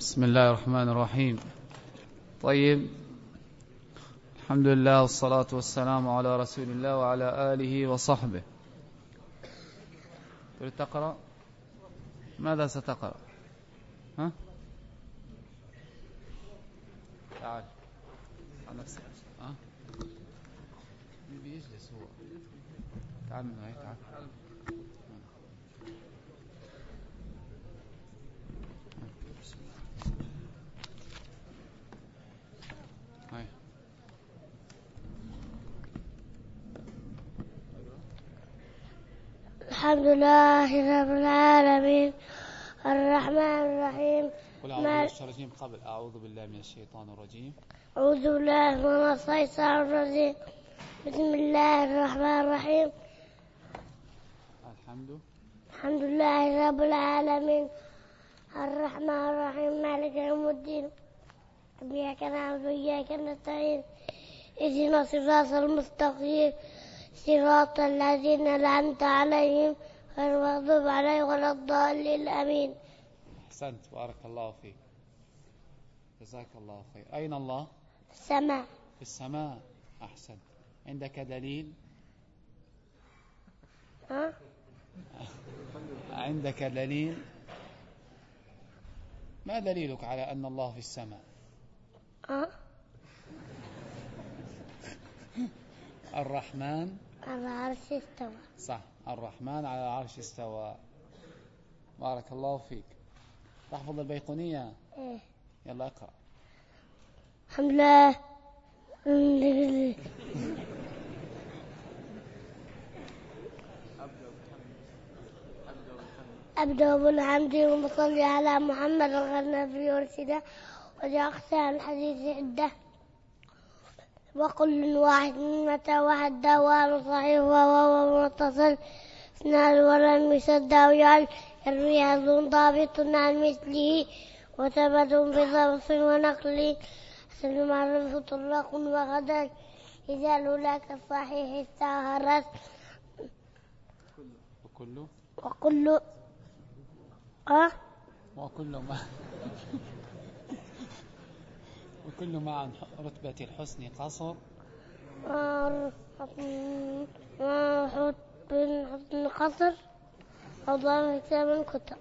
بسم الله الرحمن الرحيم. طيب. الحمد لله والصلاة والسلام على رسول الله وعلى آله وصحبه. تريد تقرأ؟ ماذا ستقرأ؟ ها؟ تعال. على نفسك. ها؟ بيجلس هو. تعال من تعال. الحمد لله رب العالمين. الرحمن الرحيم. قل أعوذ بالله الرجيم. قبل أعوذ بالله من الشيطان الرجيم. أعوذ بالله من الشيطان الرجيم. بسم الله الرحمن الرحيم. الحمد. الحمد لله رب العالمين. الرحمن الرحيم. مالك يوم الدين. إياك نعبد وإياك نستعين. اهدنا الصراط المستقيم. صراط الذين أنعمت عليهم غير المغضوب عليهم ولا الضالين آمين أحسنت بارك الله فيك جزاك الله خير أين الله؟ السماء في السماء أحسنت عندك دليل؟ ها؟ عندك دليل؟ ما دليلك على أن الله في السماء؟ ها؟ الرحمن. على العرش استوى. صح الرحمن على العرش استوى. بارك الله فيك. تحفظ البيقونية؟ إيه. يلا اقرأ. الحمد لله. الحمد لله أبدأ بالحمد ومصلي على محمد غير نبي ورسله وجاء أقسام الحديث عدة. وكل واحد متى واحد دوار صحيح وهو متصل. اثنان ولم يسد ويعل يروي هذون ضابط عن مثله. وثبت بضبط ونقل. حسن معروف طلاق وغدا. إذا لك الصحيح استهرت. وكل وكل أه وكل ما وكل مع رتبة الحسن قصر. حسن قصر أو ضعف كتاب كتب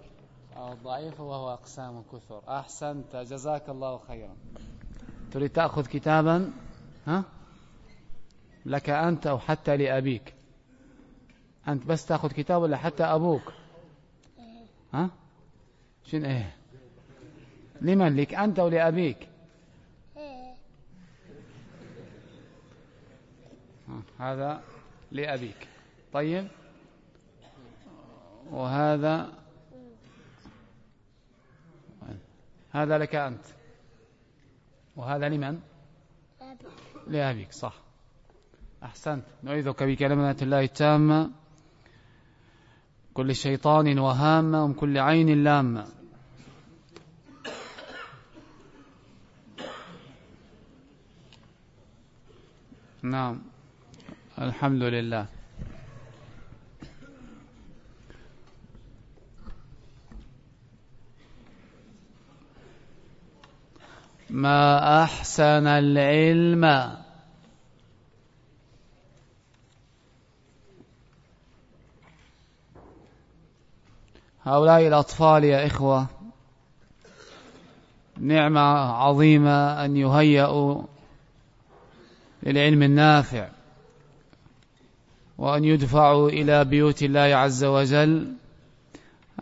أو ضعيف وهو أقسام كثر. أحسنت. جزاك الله خيرا. تريد تأخذ كتابا؟ ها؟ لك أنت أو حتى لأبيك. أنت بس تأخذ كتاب ولا حتى أبوك؟ ها؟ شنو إيه؟ لمن؟ لك أنت ولأبيك هذا لأبيك. طيب. وهذا هذا لك أنت. وهذا لمن؟ لأبيك. صح. أحسنت. نعيذك بكلمة الله التامة. كل شيطان وهامة ومن كل عين لامة نعم. الحمد لله. ما أحسن العلم؟ هؤلاء الأطفال يا إخوة نعمة عظيمة أن يهيئوا للعلم النافع. وأن يدفعوا إلى بيوت الله عز وجل.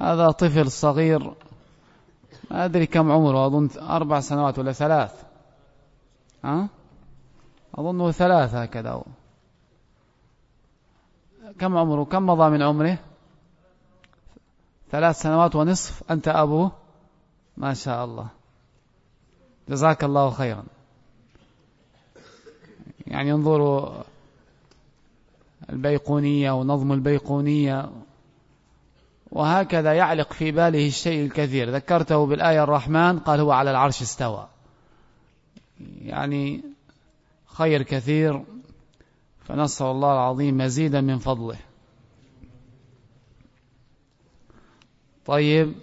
هذا طفل صغير. ما أدري كم عمره أظن أربع سنوات ولا ثلاث. أه؟ أظنه ثلاث هكذا. كم عمره؟ كم مضى من عمره؟ ثلاث سنوات ونصف. أنت أبوه ما شاء الله. جزاك الله خيرا. يعني انظروا البيقونية ونظم البيقونية. وهكذا يعلق في باله الشيء الكثير. ذكرته بالآية الرحمن قال هو على العرش استوى. يعني خير كثير فنسأل الله العظيم مزيدا من فضله. طيب.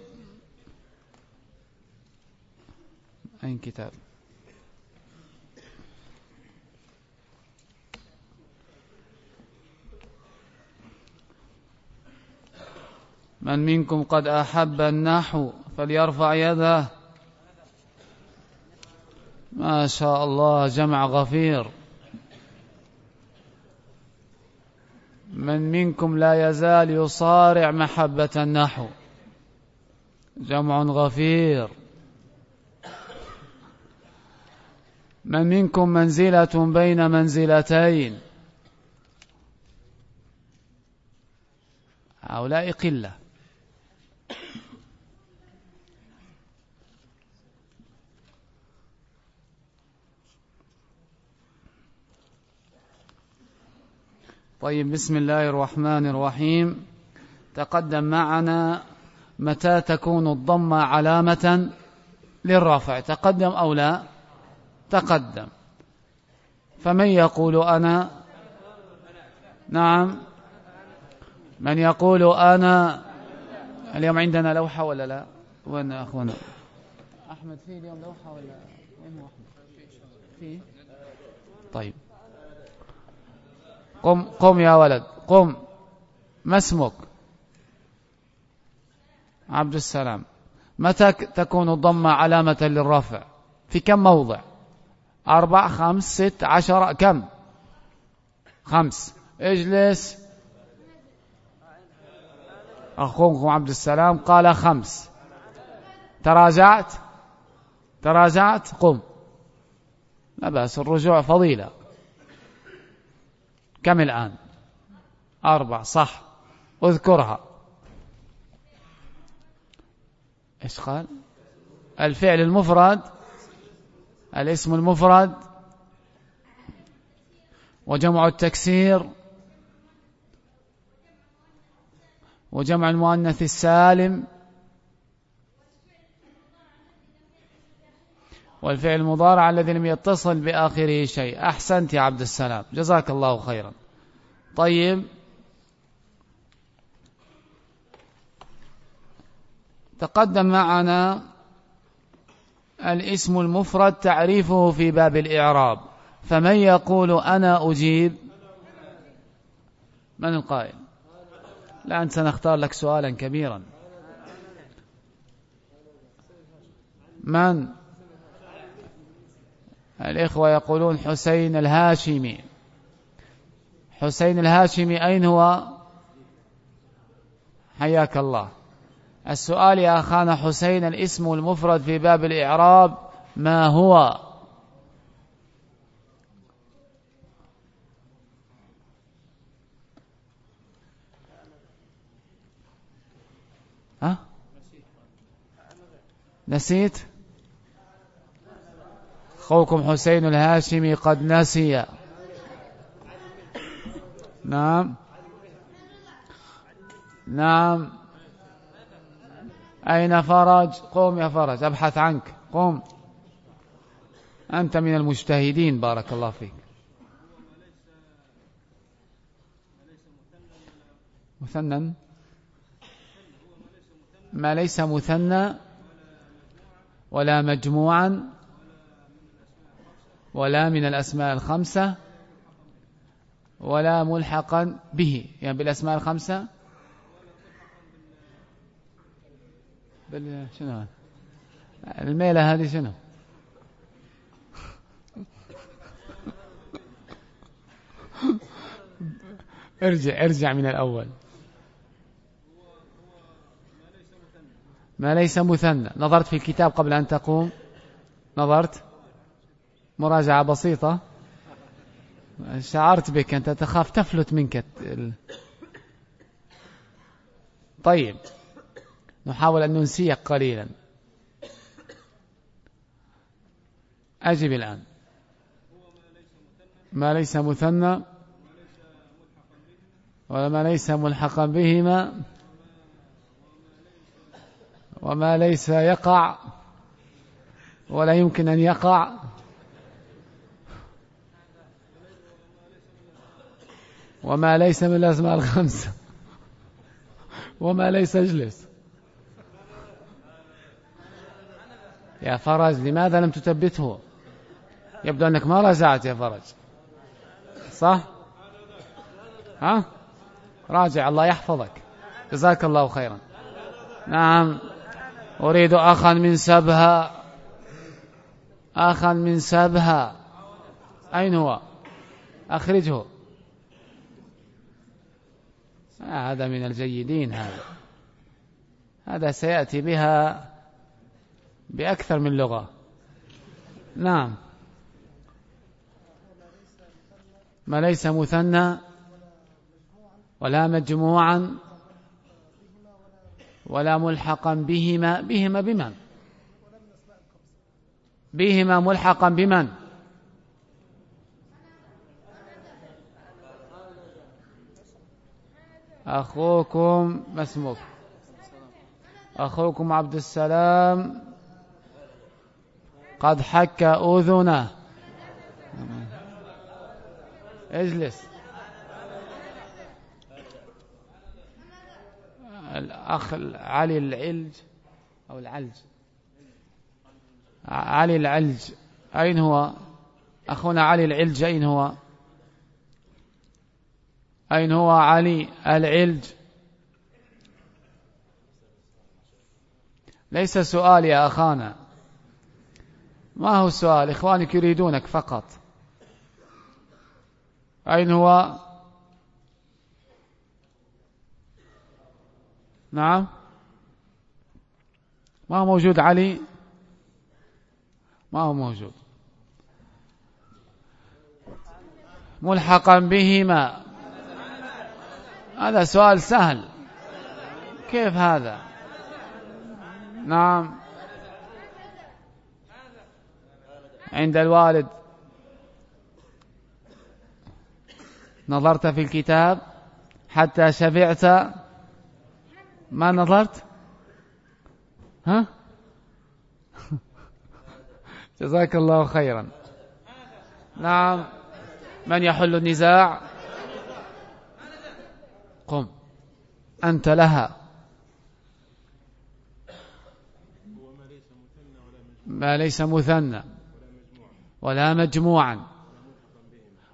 أين كتاب؟ من منكم قد أحب النحو فليرفع يده. ما شاء الله جمع غفير. من منكم لا يزال يصارع محبة النحو. جمع غفير. من منكم منزلة بين منزلتين. هؤلاء قلة. طيب بسم الله الرحمن الرحيم. تقدم معنا متى تكون الضمة علامة للرفع تقدم أو لا؟ تقدم. فمن يقول أنا؟ نعم. من يقول أنا؟ اليوم عندنا لوحة ولا لا؟ وين أخونا؟ أحمد في اليوم لوحة ولا؟ وين أحمد في. طيب. قم قم يا ولد قم. ما اسمك؟ عبد السلام. متى تكون الضمة علامة للرفع؟ في كم موضع؟ أربع خمس ست عشر كم؟ خمس. اجلس. أخوكم عبد السلام قال خمس. تراجعت؟ تراجعت؟ قم. لا بأس الرجوع فضيلة. كم الآن؟ أربع صح. اذكرها. إيش قال؟ الفعل المفرد. الاسم المفرد. وجمع التكسير. وجمع المؤنث السالم. والفعل المضارع الذي لم يتصل بآخره شيء. أحسنت يا عبد السلام. جزاك الله خيرا. طيب. تقدم معنا الاسم المفرد تعريفه في باب الإعراب. فمن يقول أنا أجيب؟ من القائل؟ الآن سنختار لك سؤالا كبيرا. من؟ الإخوة يقولون حسين الهاشمي. حسين الهاشمي أين هو؟ حياك الله. السؤال يا أخانا حسين الاسم المفرد في باب الإعراب ما هو؟ ها؟ نسيت. أخوكم حسين الهاشمي قد نسي. نعم. نعم. أين فرج؟ قوم يا فرج أبحث عنك. قوم. أنت من المجتهدين بارك الله فيك. مثنى؟ ما ليس مثنى ولا مجموعا ولا من الأسماء الخمسة ولا ملحقا به. يعني بالأسماء الخمسة بال شنو الميلة هذه شنو؟ ارجع ارجع من الأول. ما ليس مثنى. نظرت في الكتاب قبل أن تقوم؟ نظرت؟ مراجعة بسيطة. شعرت بك أنت تخاف تفلت منك طيب. نحاول أن ننسيك قليلا. أجب الآن. ما ليس مثنى وما ليس ملحقا بهما وما ليس يقع ولا يمكن أن يقع. وما ليس من الأسماء الخمسة. وما ليس اجلس. يا فرج لماذا لم تثبته؟ يبدو أنك ما رجعت يا فرج. صح؟ ها؟ راجع الله يحفظك. جزاك الله خيرا. نعم. أريد أخا من سبها. أخا من سبها. أين هو؟ أخرجه. هذا من الجيدين هذا. هذا سيأتي بها بأكثر من لغة. نعم. ما ليس مثنى ولا مجموعا ولا ملحقا بهما بهما بمن؟ بهما ملحقا بمن؟ أخوكم ما اسمك أخوكم عبد السلام قد حك أذنه. اجلس. الأخ علي العلج أو العلج. علي العلج. أين هو؟ أخونا علي العلج أين هو؟ أين هو علي العلج؟ ليس سؤال يا أخانا. ما هو السؤال؟ إخوانك يريدونك فقط. أين هو؟ نعم. ما هو موجود علي؟ ما هو موجود. ملحقا بهما. هذا سؤال سهل. كيف هذا؟ نعم. عند الوالد. نظرت في الكتاب. حتى شبعت. ما نظرت؟ ها؟ جزاك الله خيرا. نعم. من يحل النزاع؟ قم. أنت لها. ما ليس مثنى. ولا مجموعا.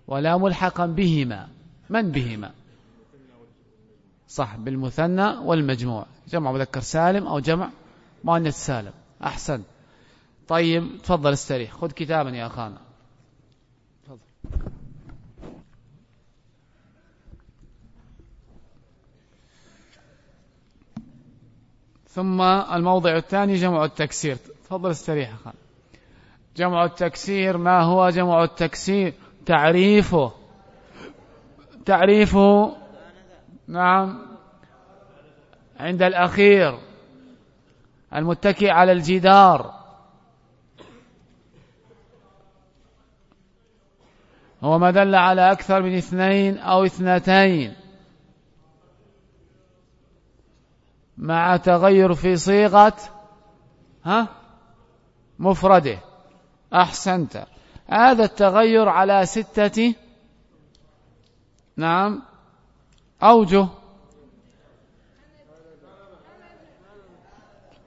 ولا ملحقا بهما. من بهما؟ صح بالمثنى والمجموع. جمع مذكر سالم أو جمع مؤنث سالم. أحسن. طيب تفضل استريح. خذ كتابا يا أخانا. ثم الموضع الثاني جمع التكسير. تفضل استريح أخانا جمع التكسير ما هو جمع التكسير؟ تعريفه. تعريفه نعم عند الأخير. المتكئ على الجدار. هو ما دل على أكثر من اثنين أو اثنتين. مع تغير في صيغة ها؟ مفرده. أحسنت. هذا التغير على ستة نعم. أوجه.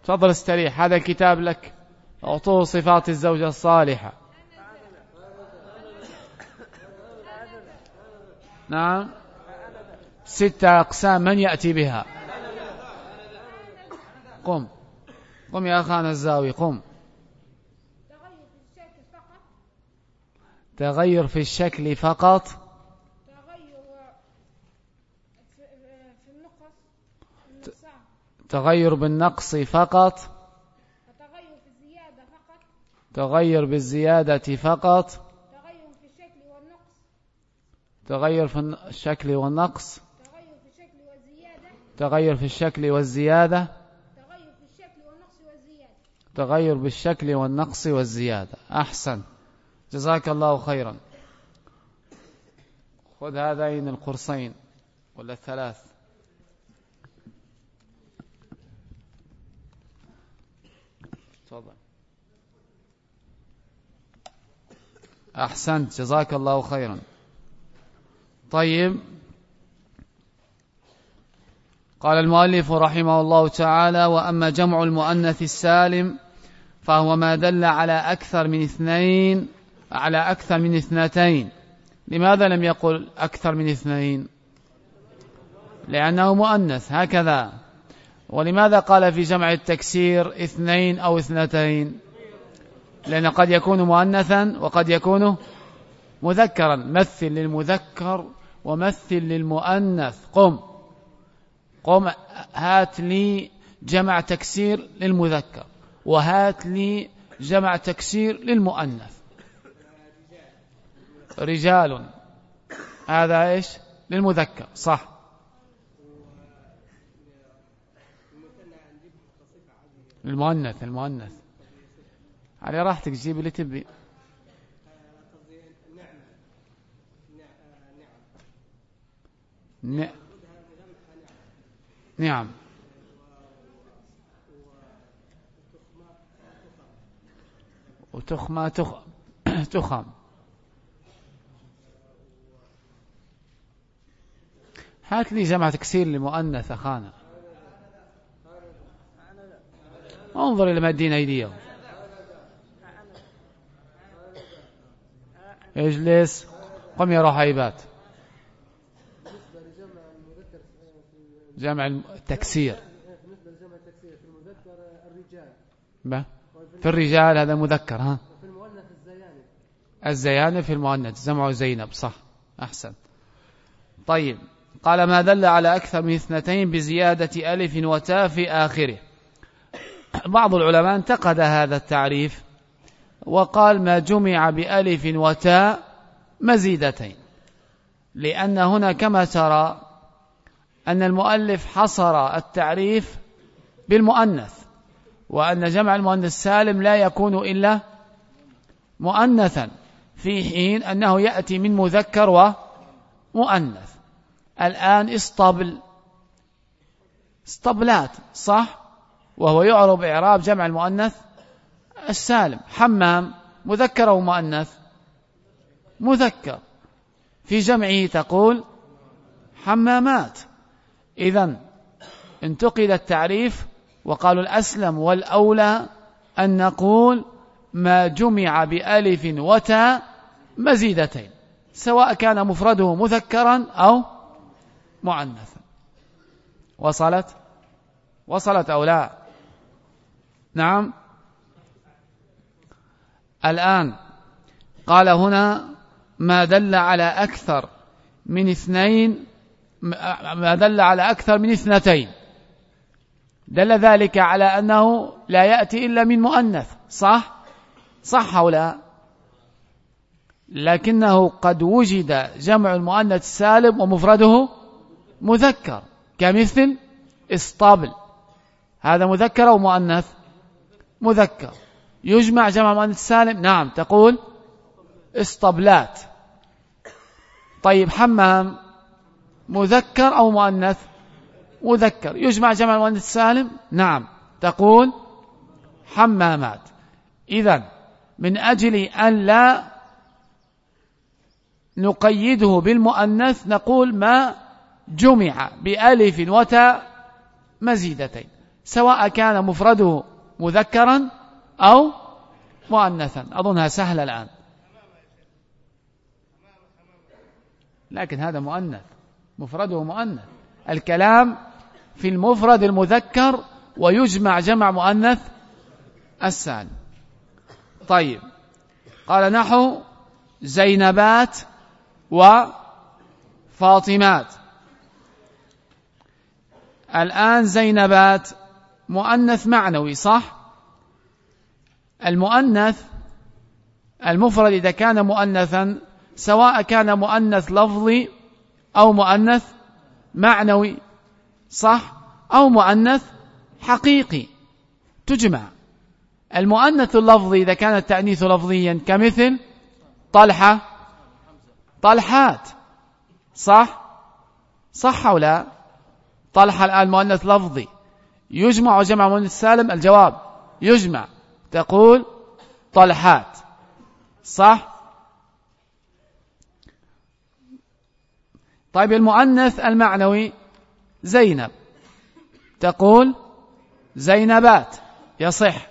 تفضل استريح هذا الكتاب لك. أعطوه صفات الزوجة الصالحة. نعم. ستة أقسام من يأتي بها؟ قم. قم يا أخانا الزاوي قم. تغير في الشكل فقط. تغير بالنقص فقط. تغير في الزيادة فقط تغير بالزيادة فقط. تغير في الشكل والنقص تغير في الشكل والنقص. تغير في الشكل والزيادة تغير في الشكل والزيادة تغير في الشكل والنقص والزيادة تغير بالشكل والنقص والزيادة. أحسن. جزاك الله خيرا. خذ هذين القرصين ولا الثلاث. تفضل. أحسنت. جزاك الله خيرا. طيب. قال المؤلف رحمه الله تعالى وأما جمع المؤنث السالم فهو ما دل على أكثر من اثنين على أكثر من اثنتين. لماذا لم يقل أكثر من اثنين؟ لأنه مؤنث هكذا. ولماذا قال في جمع التكسير اثنين أو اثنتين؟ لأن قد يكون مؤنثا وقد يكون مذكرا. مثل للمذكر ومثل للمؤنث. قم. قم هات لي جمع تكسير للمذكر. وهات لي جمع تكسير للمؤنث. رجال. هذا إيش؟ للمذكر صح. المؤنث المؤنث. على راحتك جيب اللي تبي. نعم. وتخمى تخ... تخم. هات لي جمع تكسير لمؤنث أخانا. انظر إلى مدين أيديهم. اجلس. قم يا رحيبات جمع التكسير في الرجال. هذا مذكر ها؟ في المؤنث الزيانب. الزيانب في المؤنث جمع زينب صح أحسن. طيب قال ما دل على أكثر من اثنتين بزيادة ألف وتاء في آخره. بعض العلماء انتقد هذا التعريف وقال ما جمع بألف وتاء مزيدتين. لأن هنا كما ترى أن المؤلف حصر التعريف بالمؤنث. وأن جمع المؤنث السالم لا يكون إلا مؤنثا في حين أنه يأتي من مذكر ومؤنث. الآن اسطبل. اسطبلات صح؟ وهو يعرب إعراب جمع المؤنث السالم. حمام مذكر أو مؤنث؟ مذكر. في جمعه تقول حمامات. إذا انتقل التعريف وقالوا الأسلم والأولى أن نقول ما جمع بألف وتاء مزيدتين سواء كان مفرده مذكرا أو معنثا وصلت؟ وصلت أو لا؟ نعم. الآن قال هنا ما دل على أكثر من اثنين ما دل على أكثر من اثنتين. دل ذلك على أنه لا يأتي إلا من مؤنث. صح؟ صح أو لا؟ لكنه قد وجد جمع المؤنث السالم ومفرده مذكر كمثل اسطبل. هذا مذكر أو مؤنث؟ مذكر. يجمع جمع مؤنث السالم نعم. تقول اسطبلات. طيب حمام مذكر أو مؤنث؟ مذكر يجمع جمع المؤنث السالم؟ نعم. تقول حمامات. إذا من أجل أن لا نقيده بالمؤنث نقول ما جمع بألف وتاء مزيدتين سواء كان مفرده مذكرا أو مؤنثا. أظنها سهلة الآن. لكن هذا مؤنث. مفرده مؤنث. الكلام في المفرد المذكر ويجمع جمع مؤنث السالم طيب. قال نحو زينبات وفاطمات. الآن زينبات مؤنث معنوي صح؟ المؤنث المفرد إذا كان مؤنثا سواء كان مؤنث لفظي أو مؤنث معنوي. صح أو مؤنث حقيقي. تجمع. المؤنث اللفظي إذا كان التأنيث لفظيا كمثل طلحة. طلحات. صح؟ صح أو لا؟ طلحة الآن مؤنث لفظي. يجمع وجمع مؤنث سالم؟ الجواب. يجمع. تقول طلحات. صح؟ طيب المؤنث المعنوي زينب. تقول زينبات. يصح.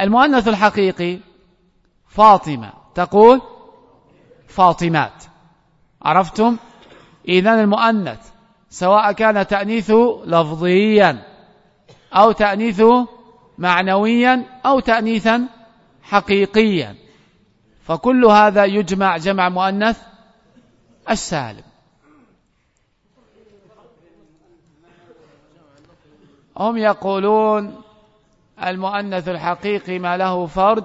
المؤنث الحقيقي فاطمة. تقول فاطمات. عرفتم؟ إذا المؤنث سواء كان تأنيث لفظيا أو تأنيث معنويا أو تأنيثا حقيقيا. فكل هذا يجمع جمع مؤنث السالم. هم يقولون المؤنث الحقيقي ما له فرج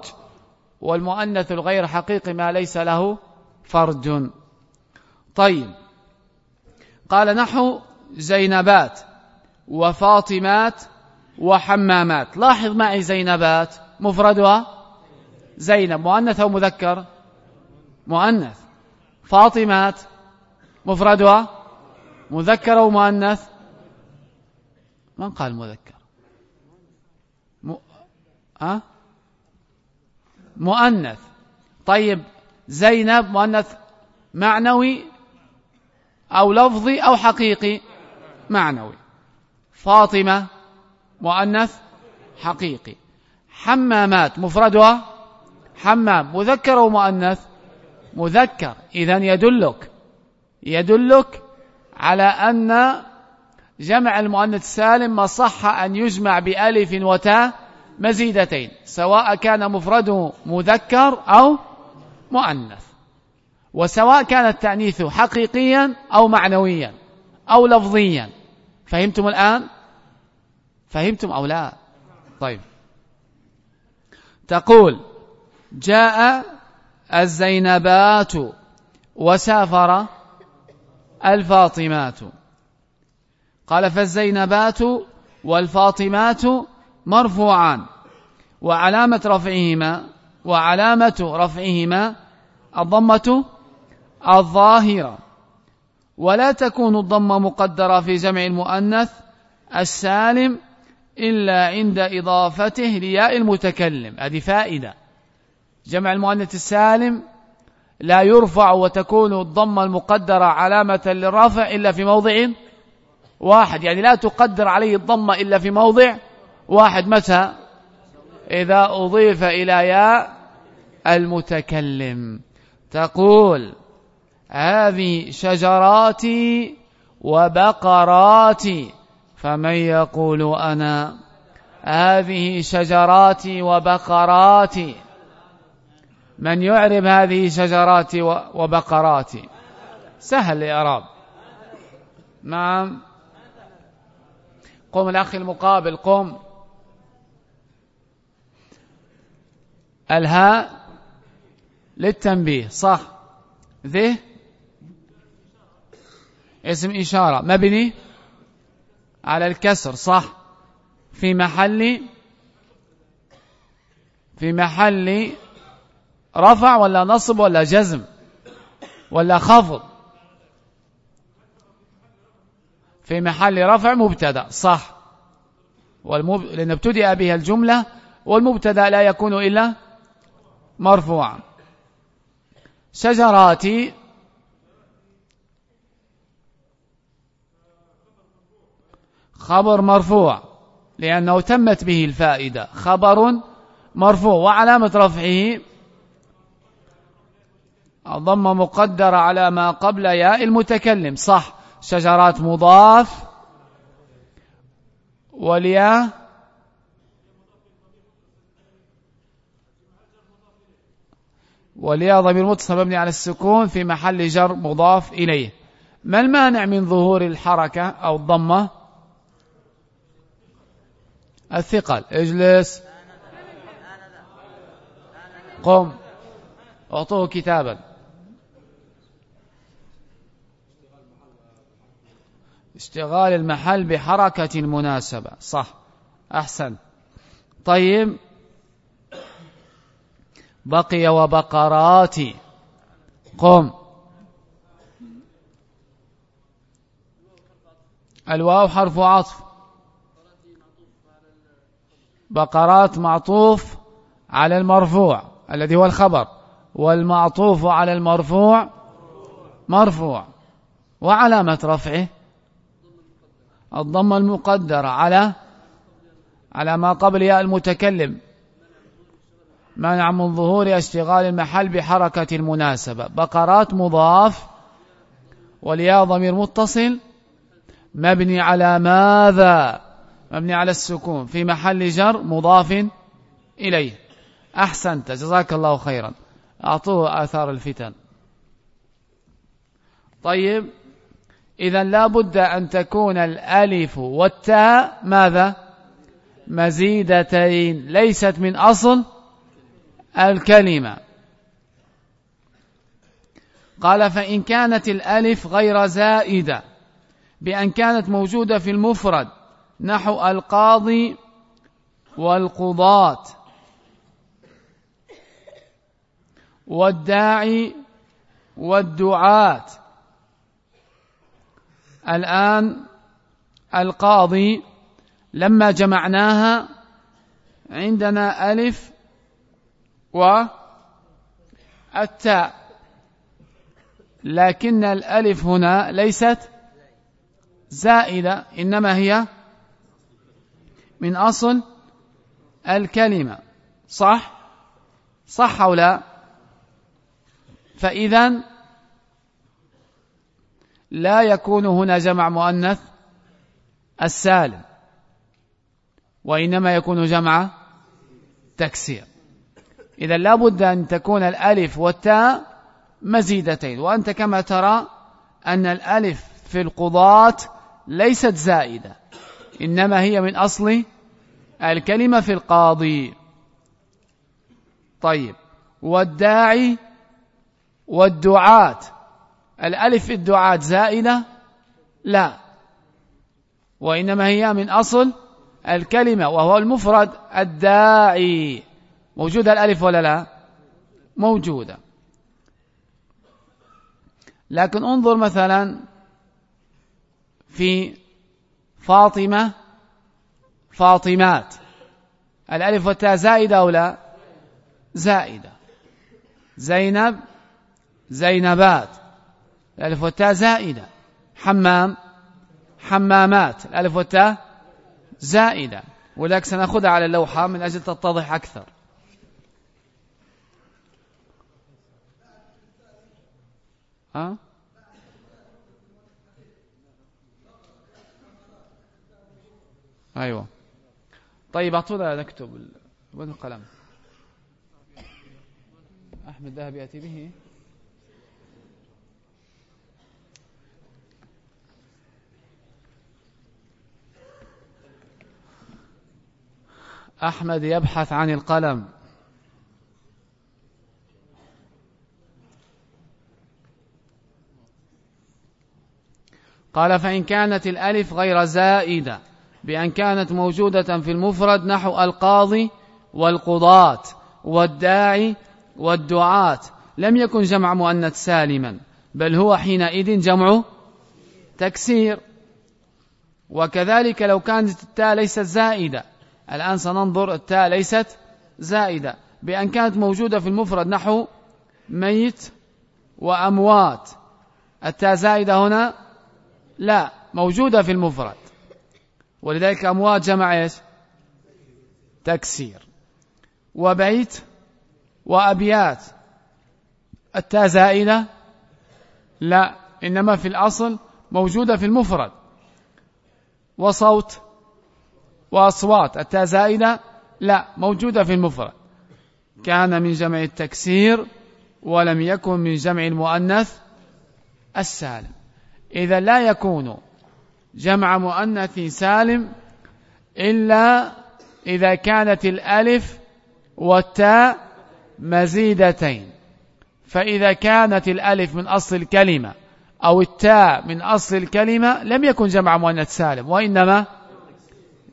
والمؤنث الغير حقيقي ما ليس له فرج. طيب قال نحو زينبات وفاطمات وحمامات. لاحظ معي زينبات مفردها زينب. مؤنث أو مذكر؟ مؤنث. فاطمات مفردها مذكر أو مؤنث؟ من قال مذكر؟ م... أه؟ مؤنث. طيب زينب مؤنث معنوي أو لفظي أو حقيقي؟ معنوي. فاطمة مؤنث حقيقي. حمامات مفردها؟ حمام. مذكر أو مؤنث؟ مذكر. إذا يدلك يدلك على أن جمع المؤنث السالم ما صح أن يجمع بألف وتاء مزيدتين سواء كان مفرده مذكر أو مؤنث. وسواء كان التأنيث حقيقيا أو معنويا أو لفظيا. فهمتم الآن؟ فهمتم أو لا؟ طيب. تقول جاء الزينبات وسافر الفاطمات. قال فالزينبات والفاطمات مرفوعان وعلامة رفعهما وعلامة رفعهما الضمة الظاهرة. ولا تكون الضمة مقدرة في جمع المؤنث السالم إلا عند إضافته لياء المتكلم. هذه فائدة. جمع المؤنث السالم لا يرفع وتكون الضمة المقدرة علامة للرفع إلا في موضع واحد يعني لا تقدر عليه الضمة إلا في موضع واحد. متى؟ إذا أضيف إلى ياء المتكلم. تقول هذه شجراتي وبقراتي فمن يقول أنا؟ هذه شجراتي وبقراتي. من يعرب هذه شجراتي وبقراتي؟ سهل الإعراب نعم. قم الأخ المقابل قم الهاء للتنبيه صح. ذه اسم إشارة مبني على الكسر صح. في محل في محل رفع ولا نصب ولا جزم ولا خفض. في محل رفع مبتدأ صح. والمب... لأن ابتدأ بها الجملة والمبتدأ لا يكون إلا مرفوعا. شجراتي خبر مرفوع لأنه تمت به الفائدة. خبر مرفوع وعلامة رفعه الضم مقدرة على ما قبل ياء المتكلم صح. شجرات مضاف والياء والياء ضمير متصل مبني على السكون في محل جر مضاف إليه. ما المانع من ظهور الحركة أو الضمة؟ الثقل. اجلس. قم. أعطوه كتابا. اشتغال المحل بحركة مناسبة. صح. أحسن. طيب. بقي وبقرات. قم. الواو حرف عطف. بقرات معطوف على المرفوع الذي هو الخبر. والمعطوف على المرفوع مرفوع. وعلامة رفعه. الضمة المقدرة على على ما قبل ياء المتكلم. منع من ظهور اشتغال المحل بحركة المناسبة. بقرات مضاف والياء ضمير متصل. مبني على ماذا؟ مبني على السكون. في محل جر مضاف إليه. أحسنت. جزاك الله خيرا. أعطوه آثار الفتن. طيب. إذا لا بد أن تكون الألف والتاء ماذا؟ مزيدتين ليست من أصل الكلمة. قال فإن كانت الألف غير زائدة بأن كانت موجودة في المفرد نحو القاضي والقضاة والداعي والدعاة. الآن القاضي لما جمعناها عندنا ألف والتاء لكن الألف هنا ليست زائدة إنما هي من أصل الكلمة. صح؟ صح أو لا؟ فإذا لا يكون هنا جمع مؤنث السالم وإنما يكون جمع تكسير. إذا لابد أن تكون الألف والتاء مزيدتين وأنت كما ترى أن الألف في القضاة ليست زائدة إنما هي من أصل الكلمة في القاضي. طيب والداعي والدعاة. الألف في الدعاة زائدة لا. وإنما هي من أصل الكلمة وهو المفرد الداعي. موجودة الألف ولا لا؟ موجودة. لكن انظر مثلا في فاطمة فاطمات. الألف والتاء زائدة أو لا؟ زائدة. زينب زينبات. الألف والتاء زائدة. حمام حمامات. الألف والتاء زائدة. ولكن سنأخذها على اللوحة من أجل تتضح أكثر. ها؟ أيوة. طيب أعطونا نكتب وين القلم؟ أحمد ذهب يأتي به. أحمد يبحث عن القلم. قال فإن كانت الألف غير زائدة بأن كانت موجودة في المفرد نحو القاضي والقضاة والداعي والدعاة لم يكن جمع مؤنث سالما بل هو حينئذ جمع تكسير. وكذلك لو كانت التاء ليست زائدة الآن سننظر التاء ليست زائدة. بأن كانت موجودة في المفرد نحو ميت وأموات. التاء زائدة هنا؟ لا موجودة في المفرد. ولذلك أموات جمع إيش؟ تكسير. وبيت وأبيات. التاء زائدة؟ لا إنما في الأصل موجودة في المفرد. وصوت وأصوات. التاء زائدة لا موجودة في المفرد. كان من جمع التكسير ولم يكن من جمع المؤنث السالم. إذا لا يكون جمع مؤنث سالم إلا إذا كانت الألف والتاء مزيدتين. فإذا كانت الألف من أصل الكلمة أو التاء من أصل الكلمة لم يكن جمع مؤنث سالم وإنما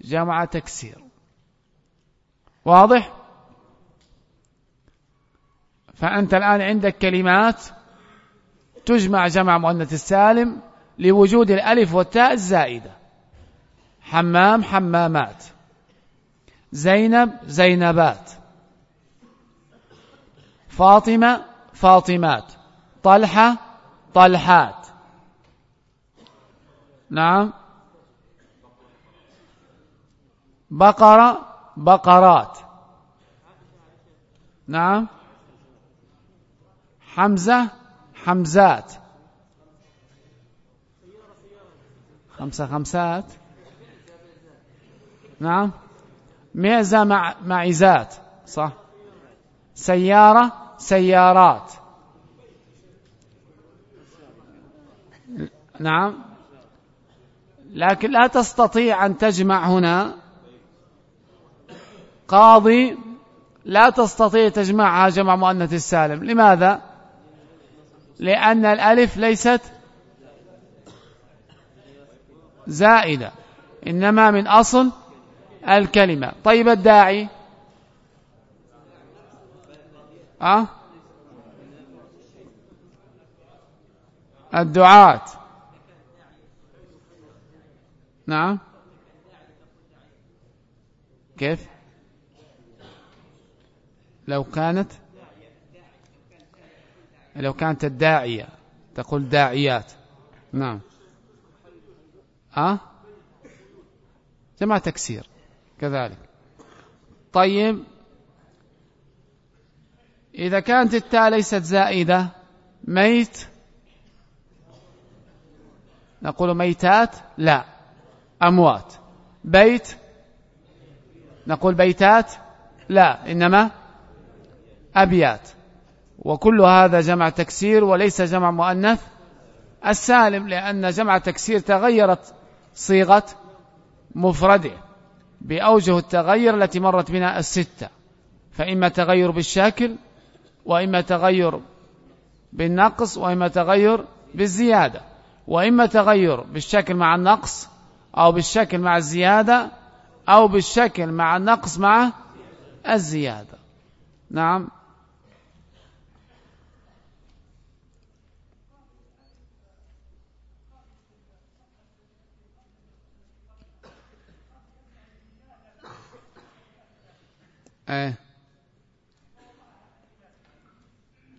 جمع تكسير. واضح؟ فأنت الآن عندك كلمات تجمع جمع مؤنث السالم لوجود الألف والتاء الزائدة. حمام حمامات. زينب زينبات. فاطمة فاطمات. طلحة طلحات. نعم؟ بقرة بقرات. نعم. حمزة حمزات. خمسة خمسات. نعم. معزة مع معزات صح. سيارة سيارات. نعم. لكن لا تستطيع أن تجمع هنا قاضي لا تستطيع تجمعها جمع مؤنث السالم. لماذا؟ لأن الألف ليست زائدة إنما من أصل الكلمة. طيب الداعي؟ أه؟ الدعاة. نعم. كيف؟ لو كانت لو كانت الداعية تقول داعيات. نعم. أه؟ جمع تكسير. كذلك. طيب. إذا كانت التاء ليست زائدة ميت. نقول ميتات؟ لا. أموات. بيت؟ نقول بيتات؟ لا. إنما أبيات. وكل هذا جمع تكسير وليس جمع مؤنث. السالم لأن جمع تكسير تغيرت صيغة مفرده بأوجه التغير التي مرت بنا الستة. فإما تغير بالشكل وإما تغير بالنقص وإما تغير بالزيادة. وإما تغير بالشكل مع النقص أو بالشكل مع الزيادة أو بالشكل مع النقص مع الزيادة. نعم. إيه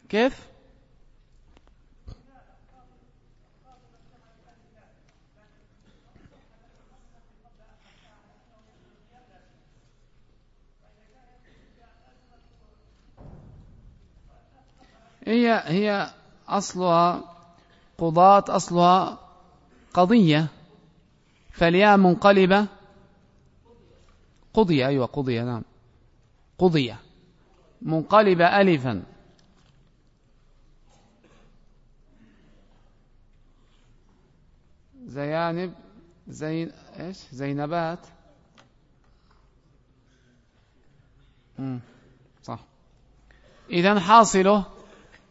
كيف؟ هي هي أصلها قضاة أصلها قضية. فالياء منقلبة. قضية أيوة قضية نعم. قضية منقلبة ألفا. زيانب زين إيش؟ زينبات. صح. اذا حاصله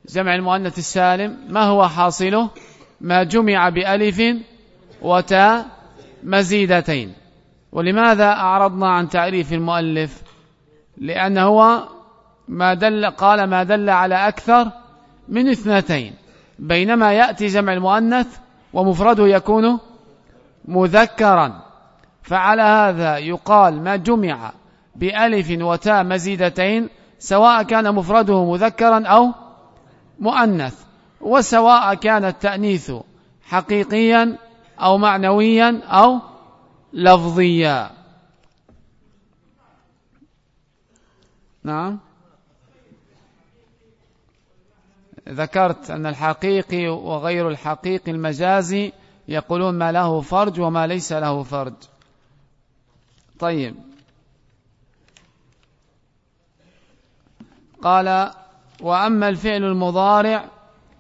جمع المؤنث السالم. ما هو حاصله؟ ما جمع بألف وتاء مزيدتين. ولماذا أعرضنا عن تعريف المؤلف؟ لأنه هو ما دل قال ما دل على أكثر من اثنتين. بينما يأتي جمع المؤنث ومفرده يكون مذكرا. فعلى هذا يقال ما جمع بألف وتاء مزيدتين سواء كان مفرده مذكرا أو مؤنث وسواء كان التأنيث حقيقيا أو معنويا أو لفظيا. نعم. ذكرت أن الحقيقي وغير الحقيقي المجازي يقولون ما له فرج وما ليس له فرج. طيب. قال وأما الفعل المضارع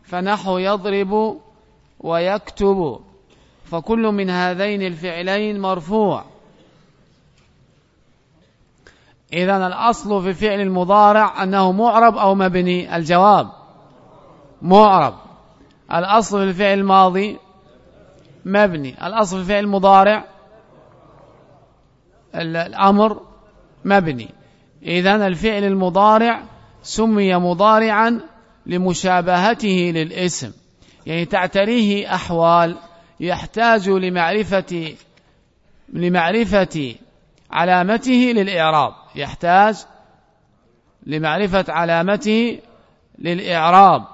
فنحو يضرب ويكتب فكل من هذين الفعلين مرفوع. إذا الأصل في فعل المضارع أنه معرب أو مبني. الجواب معرب. الأصل في الفعل الماضي مبني. الأصل في الفعل المضارع الأمر مبني. إذا الفعل المضارع سمي مضارعا لمشابهته للاسم. يعني تعتريه أحوال يحتاج لمعرفة لمعرفة علامته للإعراب. يحتاج لمعرفة علامته للإعراب.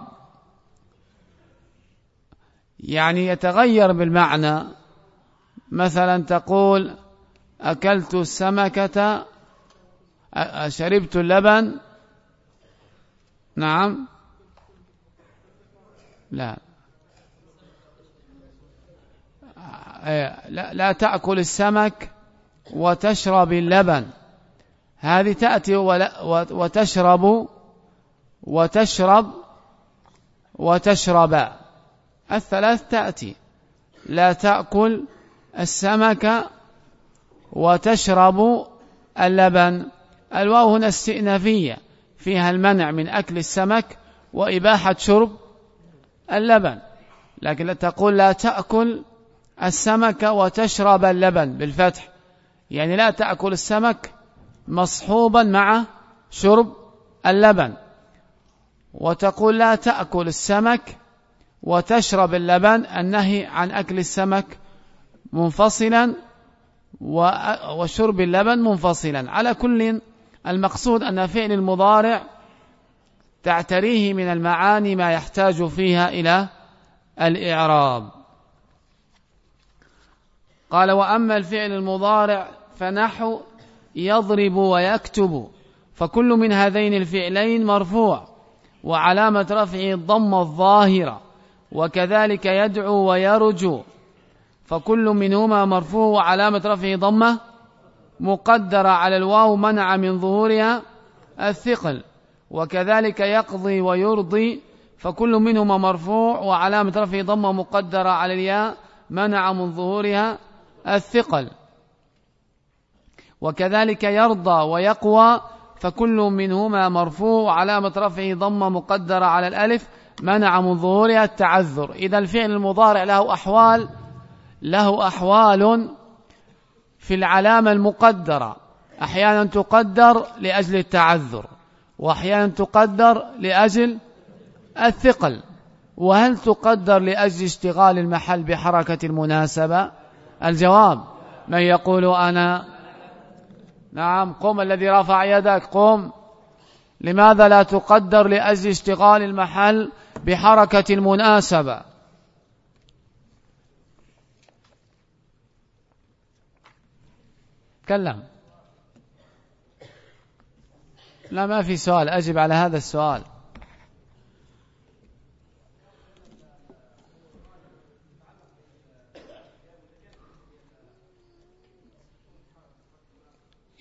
يعني يتغير بالمعنى. مثلا تقول أكلت السمكة شربت اللبن. نعم. لا لا, تأكل السمك وتشرب اللبن. هذه تأتي وتشرب وتشرب وتشرب. الثلاث تأتي. لا تأكل السمك وتشرب اللبن. الواو هنا استئنافية. فيها المنع من أكل السمك وإباحة شرب اللبن. لكن تقول لا تأكل السمك وتشرب اللبن بالفتح. يعني لا تأكل السمك مصحوبا مع شرب اللبن. وتقول لا تأكل السمك وتشرب اللبن. النهي عن أكل السمك منفصلا وشرب اللبن منفصلا. على كل المقصود أن فعل المضارع تعتريه من المعاني ما يحتاج فيها إلى الإعراب. قال وأما الفعل المضارع فنحو يضرب ويكتب فكل من هذين الفعلين مرفوع وعلامة رفعه الضم الظاهرة وكذلك يدعو ويرجو فكل منهما مرفوع وعلامة رفعه ضمة مقدرة على الواو منع من ظهورها الثقل وكذلك يقضي ويرضي فكل منهما مرفوع وعلامة رفعه ضمة مقدرة على الياء منع من ظهورها الثقل. وكذلك يرضى ويقوى فكل منهما مرفوع وعلامة رفعه ضمة مقدرة على الألف منع من ظهورها التعذر. إذا الفعل المضارع له أحوال له أحوال في العلامة المقدرة. أحيانا تقدر لأجل التعذر وأحيانا تقدر لأجل الثقل. وهل تقدر لأجل اشتغال المحل بحركة المناسبة؟ الجواب من يقول أنا نعم قم الذي رفع يدك قم. لماذا لا تقدر لأجل اشتغال المحل بحركة المناسبة؟ تكلم. لا ما في سؤال أجب على هذا السؤال.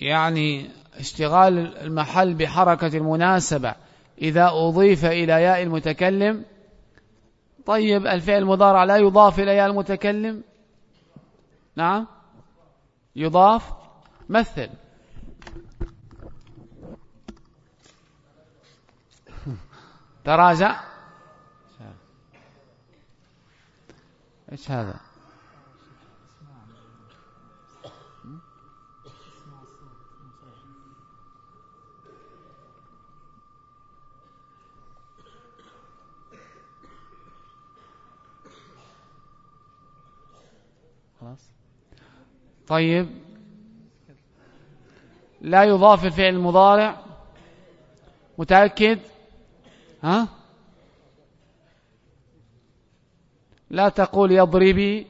يعني اشتغال المحل بحركة المناسبة. إذا أضيف إلى ياء المتكلم طيب الفعل المضارع لا يضاف إلى ياء المتكلم؟ نعم. يضاف. مثل. تراجع. إيش هذا؟ طيب. لا يضاف الفعل المضارع. متأكد؟ ها؟ لا تقول يضربي.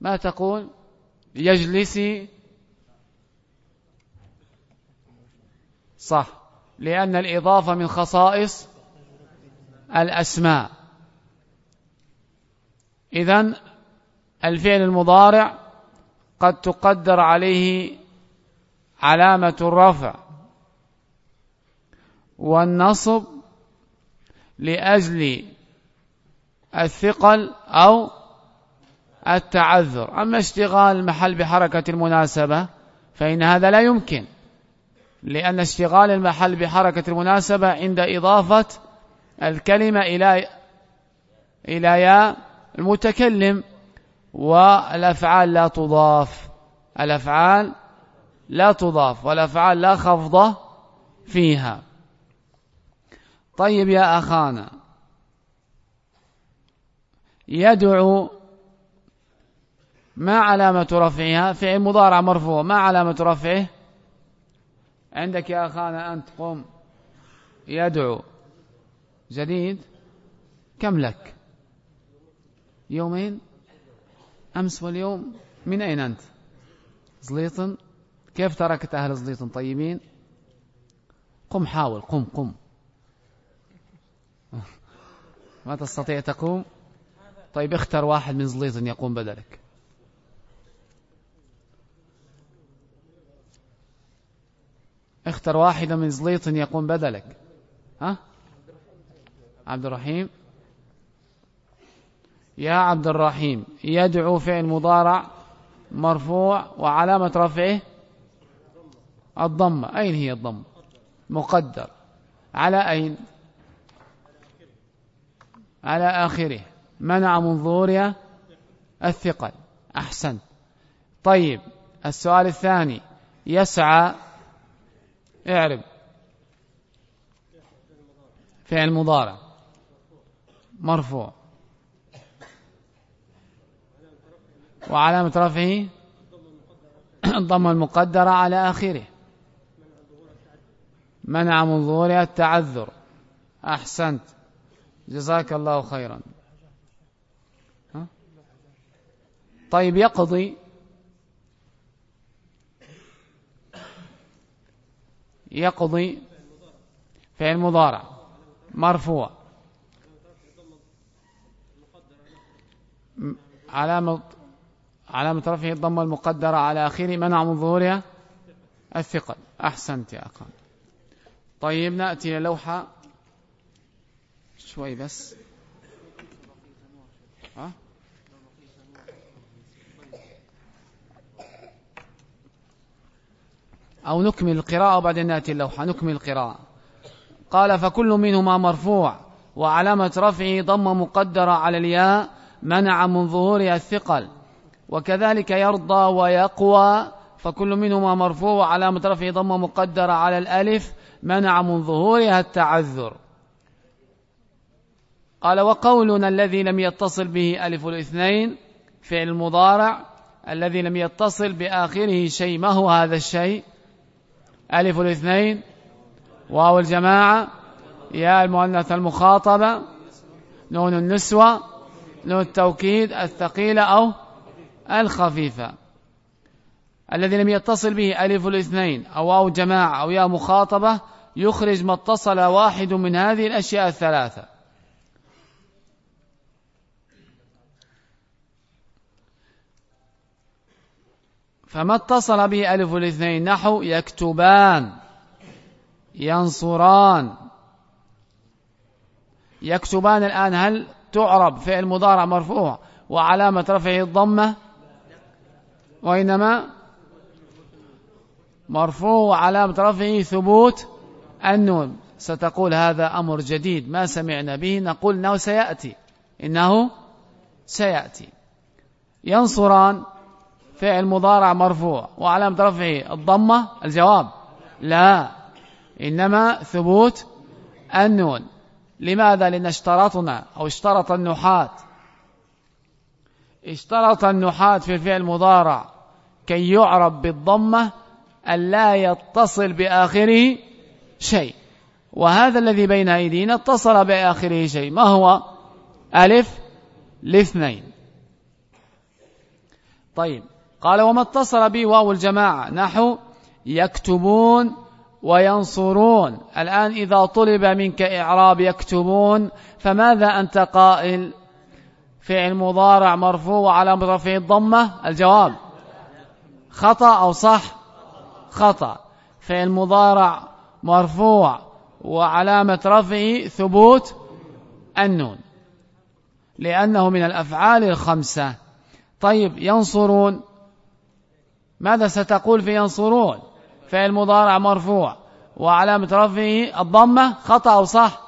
ما تقول؟ يجلسي. صح. لأن الإضافة من خصائص الأسماء. إذن الفعل المضارع قد تقدر عليه علامة الرفع والنصب لأجل الثقل أو التعذر. أما اشتغال المحل بحركة المناسبة فإن هذا لا يمكن لأن اشتغال المحل بحركة المناسبة عند إضافة الكلمة إلى إلى يا المتكلم. والأفعال لا تضاف. الأفعال لا تضاف والأفعال لا خفضة فيها. طيب يا أخانا يدعو ما علامة رفعها؟ فعل مضارع مرفوع ما علامة رفعه؟ عندك يا أخانا أنت قم. يدعو. جديد؟ كم لك؟ يومين؟ أمس واليوم من أين أنت؟ زليطن. كيف تركت أهل زليطن طيبين؟ قم حاول. قم قم. ما تستطيع تقوم؟ طيب اختر واحد من زليط يقوم بدلك. اختر واحدا من زليط يقوم بدلك. ها؟ عبد الرحيم. يا عبد الرحيم يدعو فعل مضارع مرفوع وعلامة رفعه الضمة. أين هي الضمة؟ مقدر. على أين؟ على آخره. منع من ظهورها الثقل. أحسن. طيب السؤال الثاني. يسعى اعرب. فعل مضارع. مرفوع. وعلامة رفعه الضمة المقدرة على آخره. منع من ظهورها التعذر. أحسنت. جزاك الله خيرا. طيب يقضي يقضي فعل مضارع مرفوع. علامة علامة رفعه الضمة المقدرة على آخره منع من ظهورها؟ الثقل. أحسنت يا أخوان. طيب نأتي إلى لوحة. شوي بس. ها؟ أو نكمل القراءة وبعدين نأتي اللوحة نكمل القراءة. قال فكل منهما مرفوع. وعلامة رفعه ضم مقدرة على الياء منع من ظهورها الثقل. وكذلك يرضى ويقوى فكل منهما مرفوع وعلامة رفعه ضم مقدرة على الألف منع من ظهورها التعذر. قال وقولنا الذي لم يتصل به ألف الاثنين فعل المضارع الذي لم يتصل بآخره شيء ما هو هذا الشيء؟ ألف الاثنين واو الجماعة يا المؤنث المخاطبة نون النسوة نون التوكيد الثقيلة أو الخفيفة الذي لم يتصل به ألف الاثنين أو واو جماعة أو يا مخاطبة يخرج ما اتصل واحد من هذه الأشياء الثلاثة. فما اتصل به ألف الاثنين نحو يكتبان ينصران. يكتبان الآن هل تعرب فعل مضارع مرفوع وعلامة رفعه الضمة؟ وإنما مرفوع وعلامة رفعه ثبوت النون. ستقول هذا أمر جديد ما سمعنا به. نقول إنه سيأتي. إنه سيأتي. ينصران فعل مضارع مرفوع وعلامة رفعه الضمة الجواب. لا. إنما ثبوت النون. لماذا؟ لأن اشترطنا أو اشترط النحاة اشترط النحاة في الفعل المضارع كي يعرب بالضمة أن لا يتصل بآخره شيء. وهذا الذي بين أيدينا اتصل بآخره شيء. ما هو؟ ألف لاثنين. طيب قال وما اتصل به واو الجماعة. نحو يكتبون وينصرون. الآن إذا طلب منك إعراب يكتبون فماذا أنت قائل؟ فعل مضارع مرفوع وعلى رفعه الضمة؟ الجواب. خطأ أو صح؟ خطأ. فعل مضارع مرفوع وعلامة رفعه ثبوت النون. لأنه من الأفعال الخمسة. طيب ينصرون. ماذا ستقول في ينصرون؟ فعل مضارع مرفوع وعلامة رفعه الضمة خطأ أو صح؟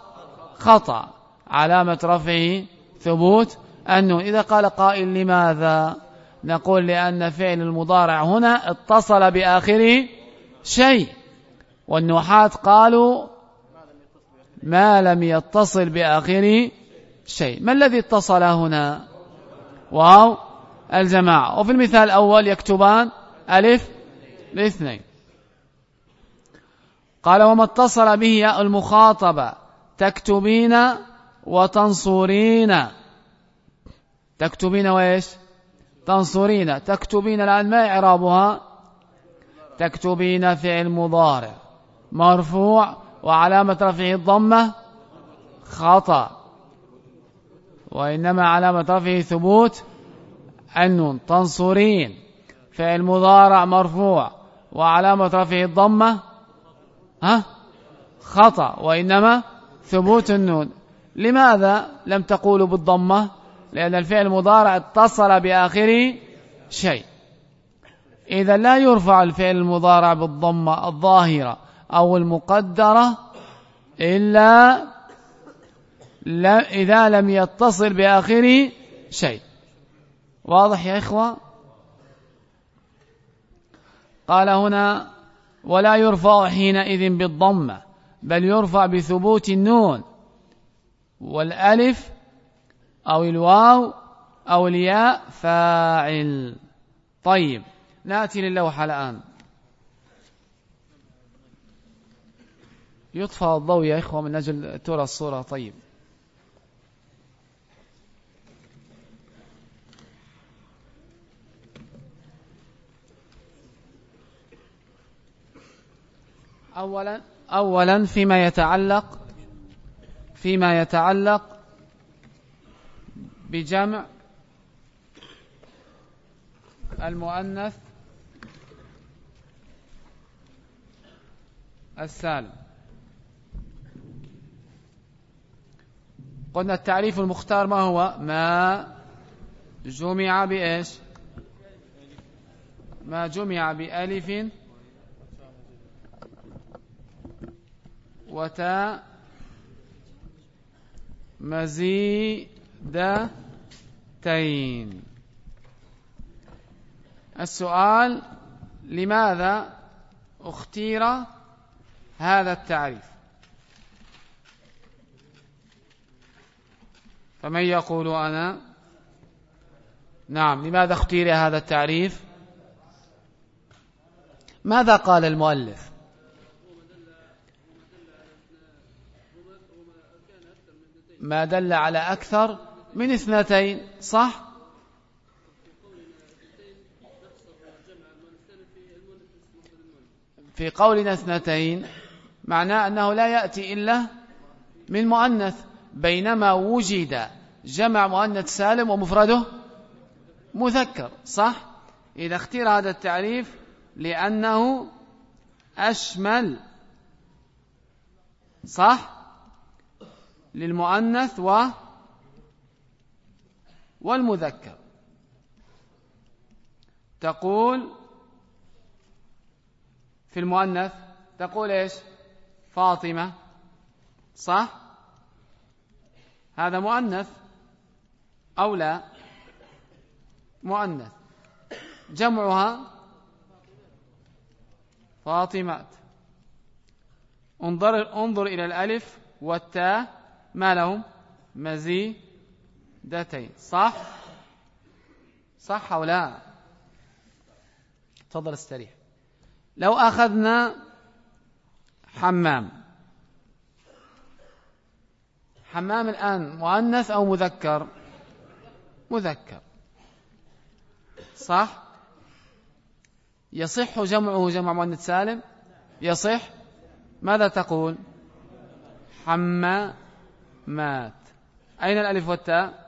خطأ. علامة رفعه ثبوت أنه إذا قال قائل لماذا؟ نقول لأن فعل المضارع هنا اتصل بآخره شيء. والنحاة قالوا ما لم يتصل بآخره شيء. ما الذي اتصل هنا؟ واو الجماعة. وفي المثال الأول يكتبان ألف لاثنين. قال وما اتصل به المخاطبة. تكتبين وتنصرين تكتبين وإيش؟ تنصرين تكتبين الآن ما إعرابها؟ تكتبين فعل مضارع. مرفوع وعلامة رفعه الضمة خطأ. وإنما علامة رفعه ثبوت النون تنصرين. فعل مضارع مرفوع وعلامة رفعه الضمة ها؟ خطأ. وإنما ثبوت النون. لماذا لم تقولوا بالضمة؟ لأن الفعل المضارع اتصل بآخره شيء. إذا لا يرفع الفعل المضارع بالضمة الظاهرة أو المقدرة إلا إذا لم يتصل بآخره شيء. واضح يا إخوة؟ قال هنا ولا يرفع حينئذ بالضمة بل يرفع بثبوت النون. والألف أو الواو أو الياء فاعل. طيب نأتي للوحة الآن. يطفى الضوء يا إخوة من أجل ترى الصورة. طيب. أولا أولا فيما يتعلق فيما يتعلق بجمع المؤنث السالم. قلنا التعريف المختار ما هو؟ ما جمع بإيش؟ ما جمع بألف وتاء مزيدتين السؤال لماذا اختير هذا التعريف؟ فمن يقول أنا؟ نعم لماذا اختير هذا التعريف؟ ماذا قال المؤلف؟ ما دل على أكثر من اثنتين صح؟ في قولنا اثنتين معناه أنه لا يأتي إلا من مؤنث بينما وجد جمع مؤنث سالم ومفرده مذكر صح؟ إذا اختير هذا التعريف لأنه أشمل صح؟ للمؤنث و والمذكر. تقول في المؤنث تقول إيش؟ فاطمة. صح؟ هذا مؤنث أو لا؟ مؤنث. جمعها فاطمات. انظر انظر إلى الألف والتاء. ما لهم؟ مزيدتين صح؟ صح أو لا؟ تفضل استريح لو أخذنا حمام حمام الآن مؤنث أو مذكر؟ مذكر. صح؟ يصح جمعه جمع مؤنث سالم؟ يصح. ماذا تقول؟ حمامات. أين الألف والتاء؟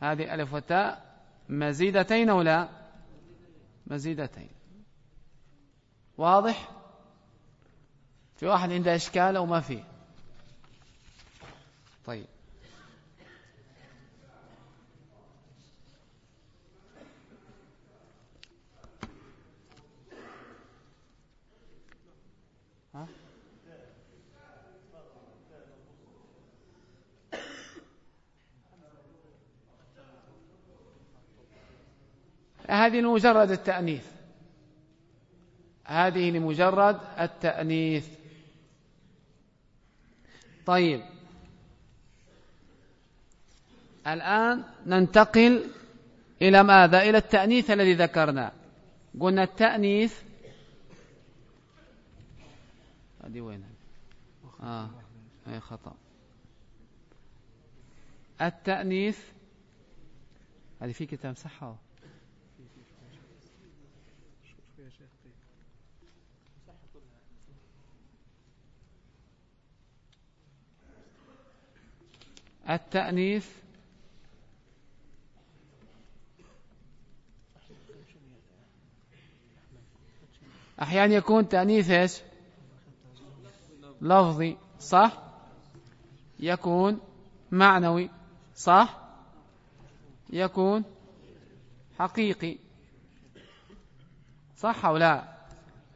هذه الألف والتاء مزيدتين أو لا؟ مزيدتين. واضح؟ في واحد عنده إشكال أو ما فيه طيب. هذه لمجرد التأنيث. هذه لمجرد التأنيث. طيب. الآن ننتقل إلى ماذا؟ إلى التأنيث الذي ذكرناه قلنا التأنيث هذه وين آه أي خطأ. التأنيث هذه في كتاب صحة. التأنيث أحيانا يكون تأنيث إيش؟ لفظي صح؟ يكون معنوي صح؟ يكون حقيقي صح أو لا؟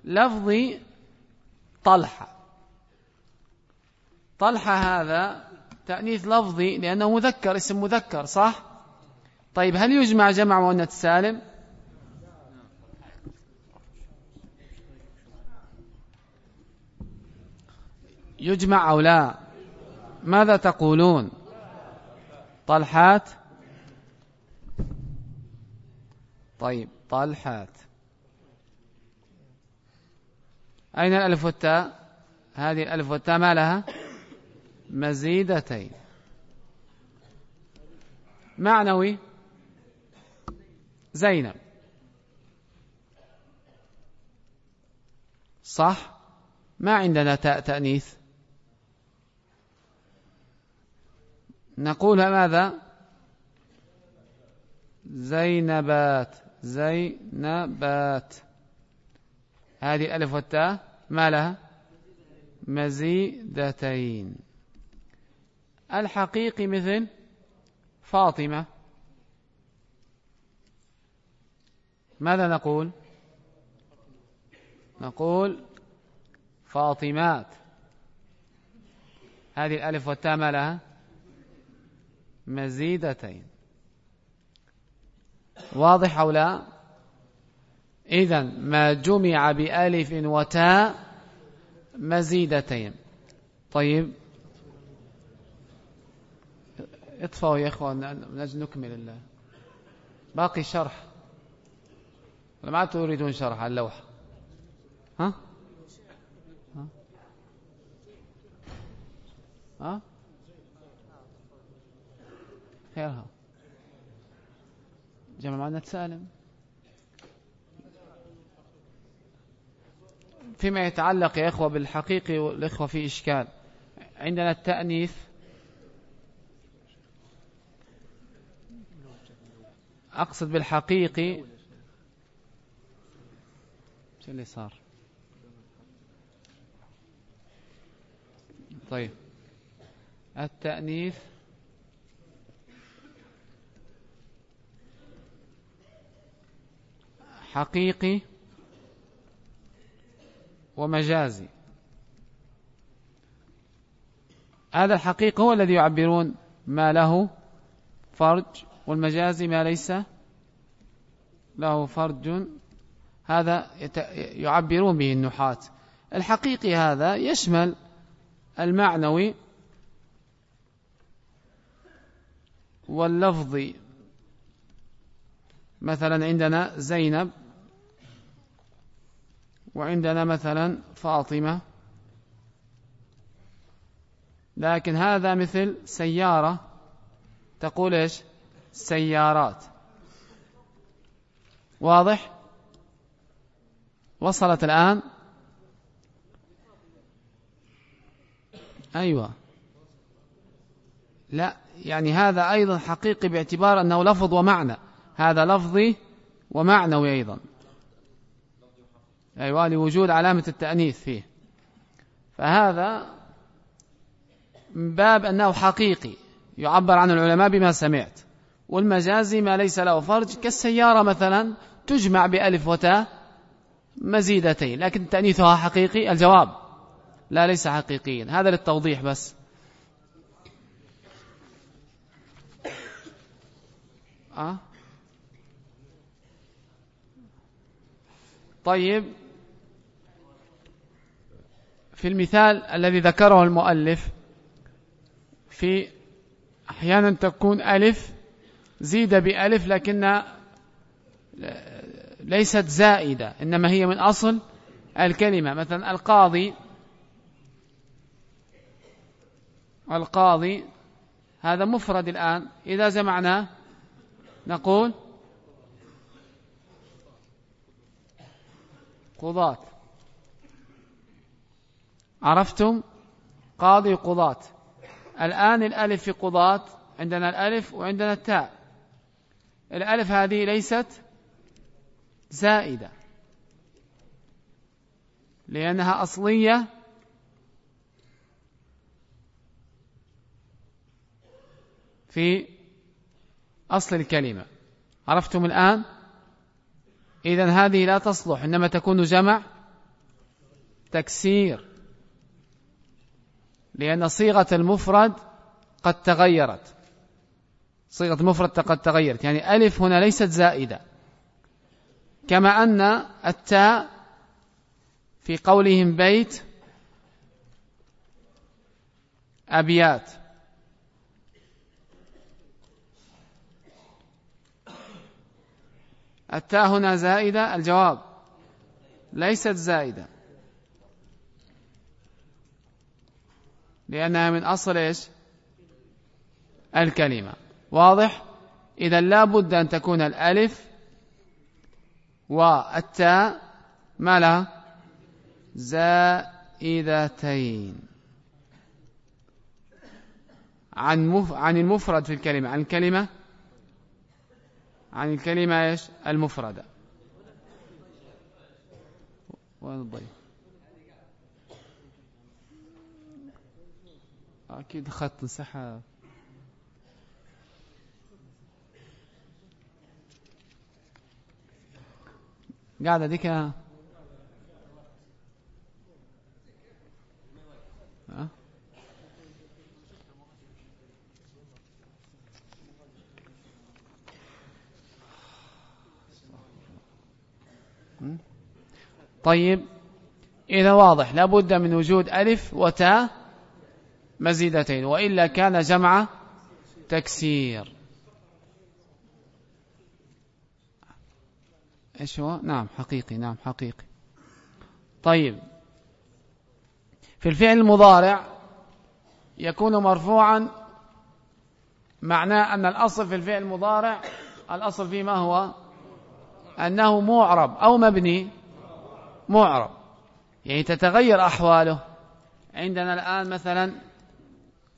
لفظي طلحة. طلحة هذا تأنيث لفظي لأنه مذكر اسم مذكر صح؟ طيب هل يجمع جمع مؤنث سالم؟ يجمع أو لا؟ ماذا تقولون؟ طلحات؟ طيب طلحات. أين الألف والتاء؟ هذه الألف والتاء ما لها؟ مزيدتين. معنوي زينب. صح؟ ما عندنا تاء تأنيث. نقول ماذا؟ زينبات. زينبات. هذه الألف والتاء. ما لها؟ مزيدتين. الحقيقي مثل فاطمة. ماذا نقول؟ نقول فاطمات. هذه الألف والتاء ما لها مزيدتين. واضح أو لا؟ إذا ما جمع بألف وتاء مزيدتين. طيب اطفوا يا إخوان نكمل الله باقي شرح. ولا ما تريدون شرح اللوحة؟ ها؟ ها؟ ها؟ خيرها. جمع معنى سالم فيما يتعلق يا إخوة بالحقيقي والإخوة في إشكال عندنا التأنيث أقصد بالحقيقي. شو اللي صار؟ طيب. التأنيث. حقيقي. ومجازي. هذا الحقيقي هو الذي يعبرون ما له فرج والمجازي ما ليس له فرج. هذا يعبرون به النحاة الحقيقي هذا يشمل المعنوي واللفظي. مثلا عندنا زينب وعندنا مثلا فاطمة. لكن هذا مثل سيارة تقول إيش؟ سيارات. واضح؟ وصلت الآن؟ أيوة. لا يعني هذا أيضا حقيقي باعتبار أنه لفظ ومعنى. هذا لفظي ومعنوي أيضا. أيوة لوجود علامة التأنيث فيه. فهذا من باب أنه حقيقي يعبر عن العلماء بما سمعت. والمجازي ما ليس له فرج كالسيارة مثلا تجمع بألف وتاء مزيدتين لكن تأنيثها حقيقي؟ الجواب لا ليس حقيقيا. هذا للتوضيح بس. أه؟ طيب. في المثال الذي ذكره المؤلف في أحيانا تكون ألف زيد بألف لكنها ليست زائدة إنما هي من أصل الكلمة. مثلا القاضي القاضي هذا مفرد الآن. إذا جمعناه نقول قضاة. عرفتم؟ قاضي قضاة. الآن الألف في قضاة عندنا الألف وعندنا التاء. الألف هذه ليست زائدة. لأنها أصلية في أصل الكلمة. عرفتم الآن؟ إذا هذه لا تصلح إنما تكون جمع تكسير. لأن صيغة المفرد قد تغيرت. صيغة المفرد قد تغيرت. يعني ألف هنا ليست زائدة. كما أن التاء في قولهم بيت أبيات. التاء هنا زائدة الجواب ليست زائدة. لأنها من أصل إيش؟ الكلمة. واضح؟ إذا لا بد أن تكون الألف والتاء ما لها؟ زائدتين. عن مف... عن المفرد في الكلمة. عن الكلمة؟ عن الكلمة إيش؟ المفردة. أكيد خط سحاب قاعدة ديك. أه؟ طيب. إذا واضح لابد من وجود ألف وتاء مزيدتين وإلا كان جمع تكسير. إيش هو؟ نعم حقيقي نعم حقيقي. طيب. في الفعل المضارع يكون مرفوعا معناه أن الأصل في الفعل المضارع الأصل فيه ما هو؟ أنه معرب أو مبني معرب. يعني تتغير أحواله. عندنا الآن مثلا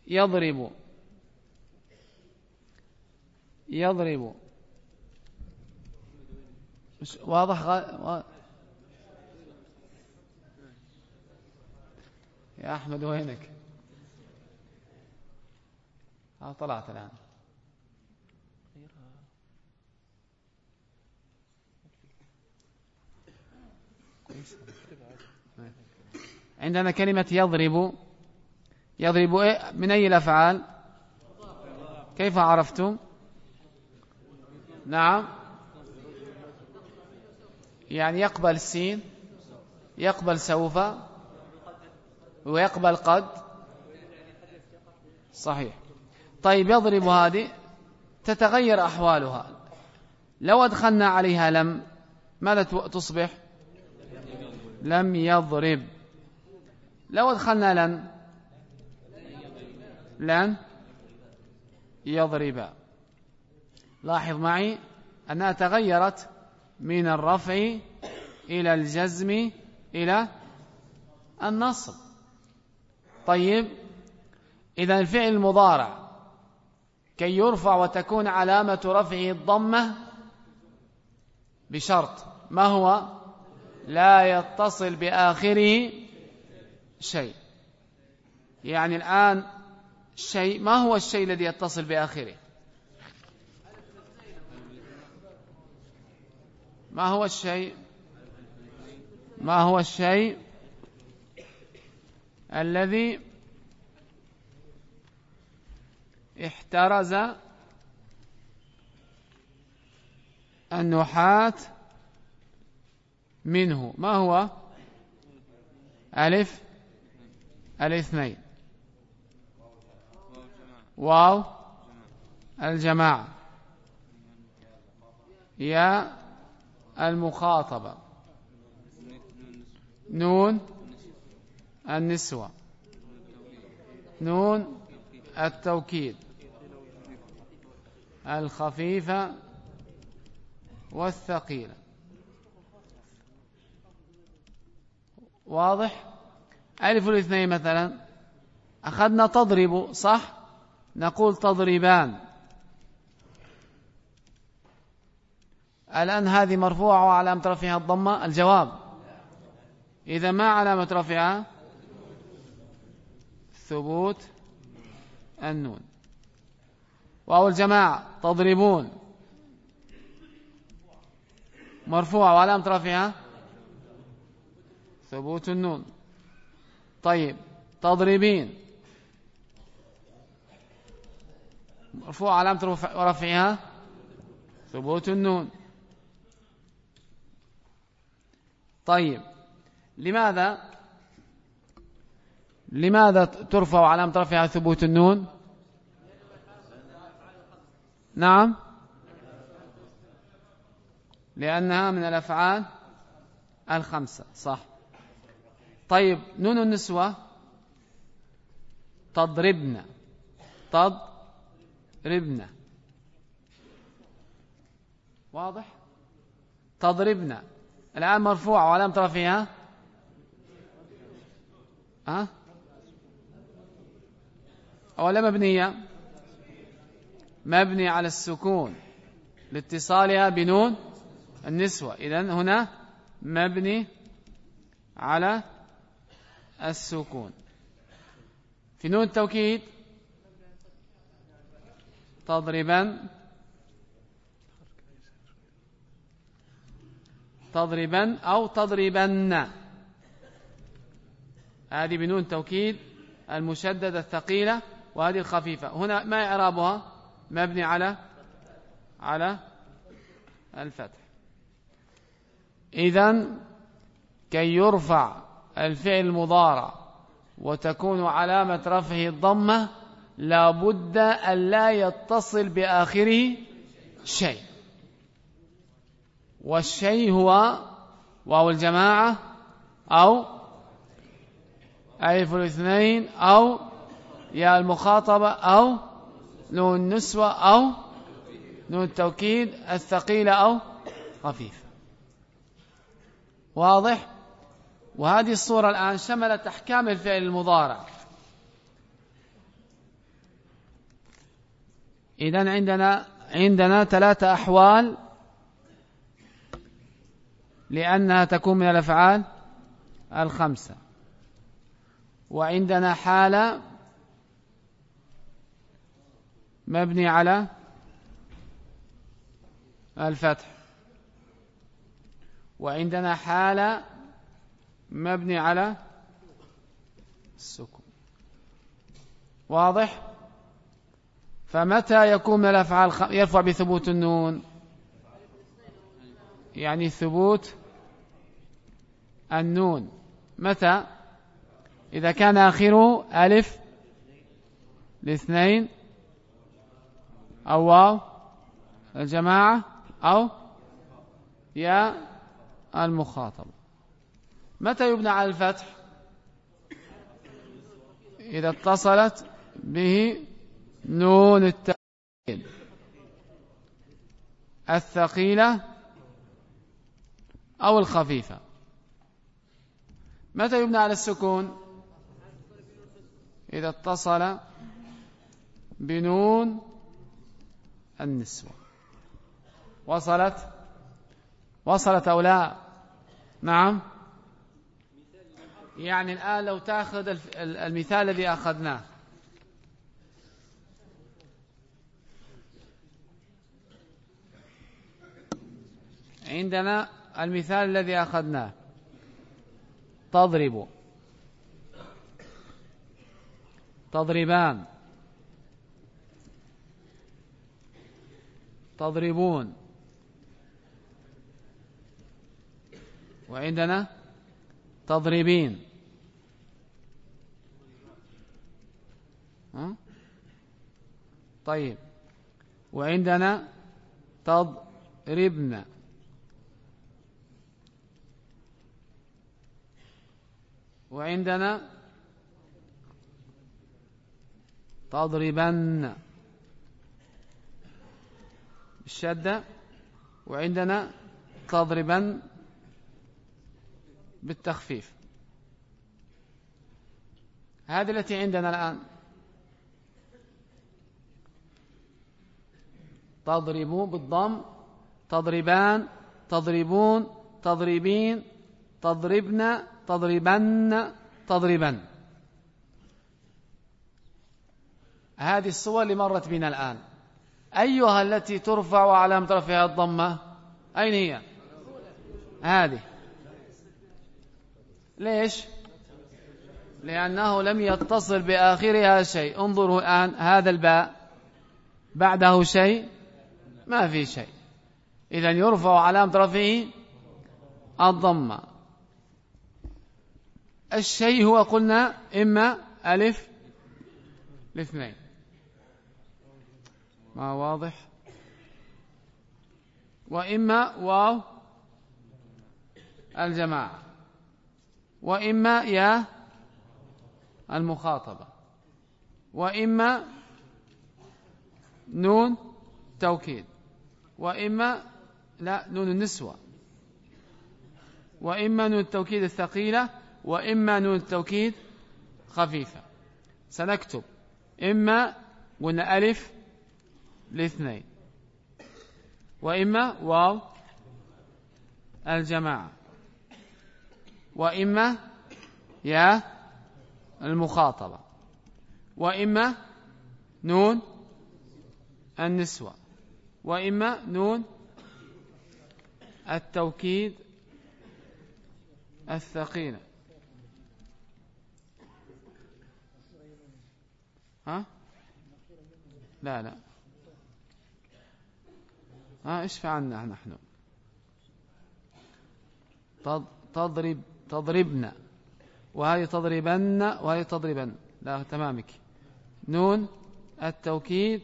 يضرب يضرب واضح غ... يا أحمد وينك؟ ها طلعت الآن. عندنا كلمة يضرب. يضرب إيه؟ من أي الأفعال؟ كيف عرفتم؟ نعم. يعني يقبل السين يقبل سوف ويقبل قد. صحيح. طيب يضرب هذه تتغير أحوالها. لو أدخلنا عليها لم ماذا تصبح؟ لم يضرب. لو أدخلنا لن لن يضرب. لاحظ معي أنها تغيرت من الرفع إلى الجزم إلى النصب. طيب إذا الفعل المضارع كي يرفع وتكون علامة رفعه الضمة بشرط ما هو؟ لا يتصل بآخره شيء. يعني الآن شيء ما هو الشيء الذي يتصل بآخره؟ ما هو الشيء؟ ما هو الشيء الذي احترز النحاة منه؟ ما هو؟ ألف الاثنين. واو الجماعة. يا المخاطبة. نون النسوة. نون التوكيد. الخفيفة والثقيلة. واضح؟ ألف الاثنين مثلا. أخذنا تضرب صح؟ نقول تضربان. الآن هذه مرفوعة وعلامة رفعها الضمة. الجواب. إذا ما علامة رفعها؟ ثبوت النون. واو الجماعة تضربون. مرفوعة وعلامة رفعها؟ ثبوت النون. طيب تضربين. مرفوع علامة رفعها؟ ثبوت النون. طيب لماذا؟ لماذا ترفع علامة رفعها ثبوت النون؟ نعم. لأنها من الأفعال الخمسة صح. طيب نون النسوة تضربن تضربن واضح؟ تضربن الآن مرفوعة وعلامة رفعها ها؟ أولا مبنية؟ مبني على السكون. لاتصالها بنون النسوة. إذن هنا مبني على السكون. في نون التوكيد تضربا تضربا أو تضربن هذه بنون توكيد المشددة الثقيلة وهذه الخفيفة. هنا ما إعرابها؟ مبني على على الفتح. إذا كي يرفع الفعل المضارع وتكون علامة رفعه الضمة لا بد أن لا يتصل بآخره شيء. والشيء هو واو الجماعة أو ألف الاثنين أو يا المخاطبة أو نون النسوة أو نون التوكيد الثقيلة أو خفيفة واضح؟ وهذه الصورة الآن شملت أحكام الفعل المضارع. إذا عندنا عندنا ثلاثة أحوال لأنها تكون من الأفعال الخمسة. وعندنا حالة مبني على الفتح. وعندنا حالة مبني على السكون. واضح؟ فمتى يكون من الأفعال يرفع بثبوت النون؟ يعني ثبوت النون. متى؟ إذا كان آخره ألف لاثنين أو واو الجماعة أو يا المخاطب. متى يبنى على الفتح؟ إذا اتصلت به نون التأكيد. الثقيلة أو الخفيفة. متى يبنى على السكون؟ إذا اتصل بنون النسوة. وصلت؟ وصلت أو لا؟ نعم. يعني الآن لو تأخذ المثال الذي أخذناه. عندنا المثال الذي أخذناه. تضرب. تضربان. تضربون. وعندنا تضربين. طيب. وعندنا تضربن. وعندنا تضربن بالشدة وعندنا تضربن بالتخفيف. هذه التي عندنا الآن. تضرب بالضم تضربان تضربون تضربين تضربن تضربن تضربن هذه الصور اللي مرت بنا الآن. أيها التي ترفع وعلامة رفعها الضمة أين هي؟ هذه. ليش؟ لأنه لم يتصل بآخرها شيء. انظروا الآن هذا الباء. بعده شيء. ما في شيء. إذا يرفع علامة رفعه الضمة. الشيء هو قلنا إما ألف الاثنين ما واضح؟ وإما واو الجماعة. وإما يا المخاطبة. وإما نون توكيد. وإما لا نون النسوة. وإما نون التوكيد الثقيلة وإما نون التوكيد خفيفة. سنكتب. إما قلنا ألف لاثنين. وإما واو الجماعة. وإما يا المخاطبة. وإما نون النسوة. وإما نون التوكيد الثقيلة. ها؟ لا لا. ها اشفع عنا نحن. تضرب تضربن وهذه تضربن؟ وهذه تضربن؟ لا تمامك. نون التوكيد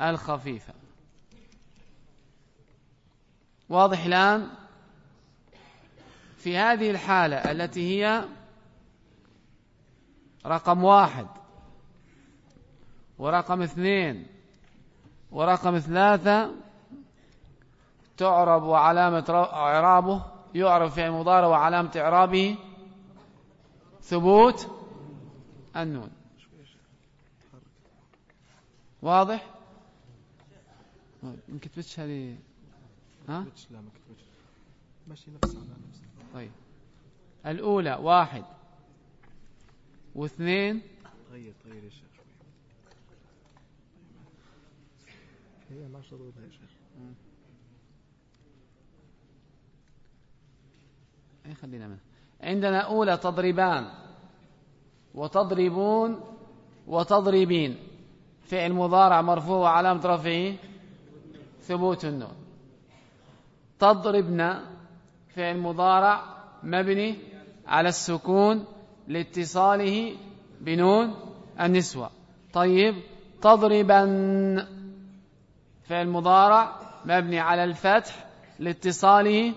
الخفيفة. واضح الآن؟ في هذه الحالة التي هي رقم واحد. ورقم اثنين. ورقم ثلاثة تعرب وعلامة إعرابه يعرف في المضارع وعلامة إعرابه ثبوت النون. واضح؟ ما كتبتش هذه. ها؟ لا ما كتبتش ماشي نفس على نفس طيب. الأولى واحد واثنين. غير غير يا شيخ. هي ما شروطها يا شيخ. أي خلينا منها عندنا أولى تضربان. وتضربون وتضربين. فعل مضارع مرفوع وعلامة رفعه ثبوت النون. تضربنا فعل مضارع مبني على السكون لاتصاله بنون النسوة. طيب تضربن. فعل مضارع مبني على الفتح لاتصاله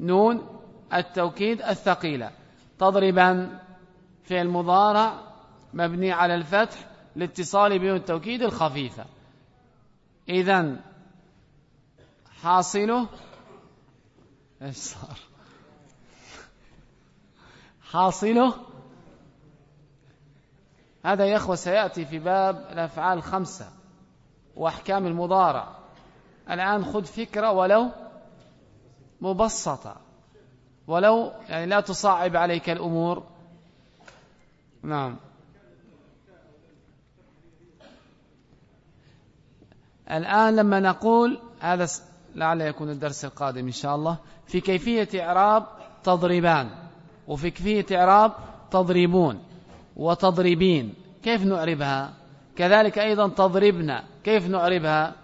نون التوكيد الثقيلة. تضربا فعل مضارع مبني على الفتح لاتصال بنون التوكيد الخفيفة. إذن حاصله إيش صار؟ حاصله. هذا يا إخوة سيأتي في باب الأفعال الخمسة. وأحكام المضارع. الآن خذ فكرة ولو مبسطة. ولو يعني لا تصعب عليك الأمور. نعم. الآن لما نقول هذا لعل يكون الدرس القادم إن شاء الله. في كيفية إعراب تضربان. وفي كيفية إعراب تضربون وتضربين. كيف نعربها؟ كذلك أيضا تضربنا كيف نعربها؟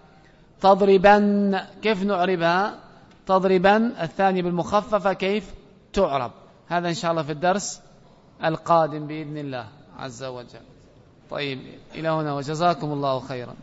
تضربن كيف نعربها؟ تضربن الثاني بالمخففة كيف؟ تعرب. هذا إن شاء الله في الدرس القادم بإذن الله عز وجل. طيب إلى هنا وجزاكم الله خيرا.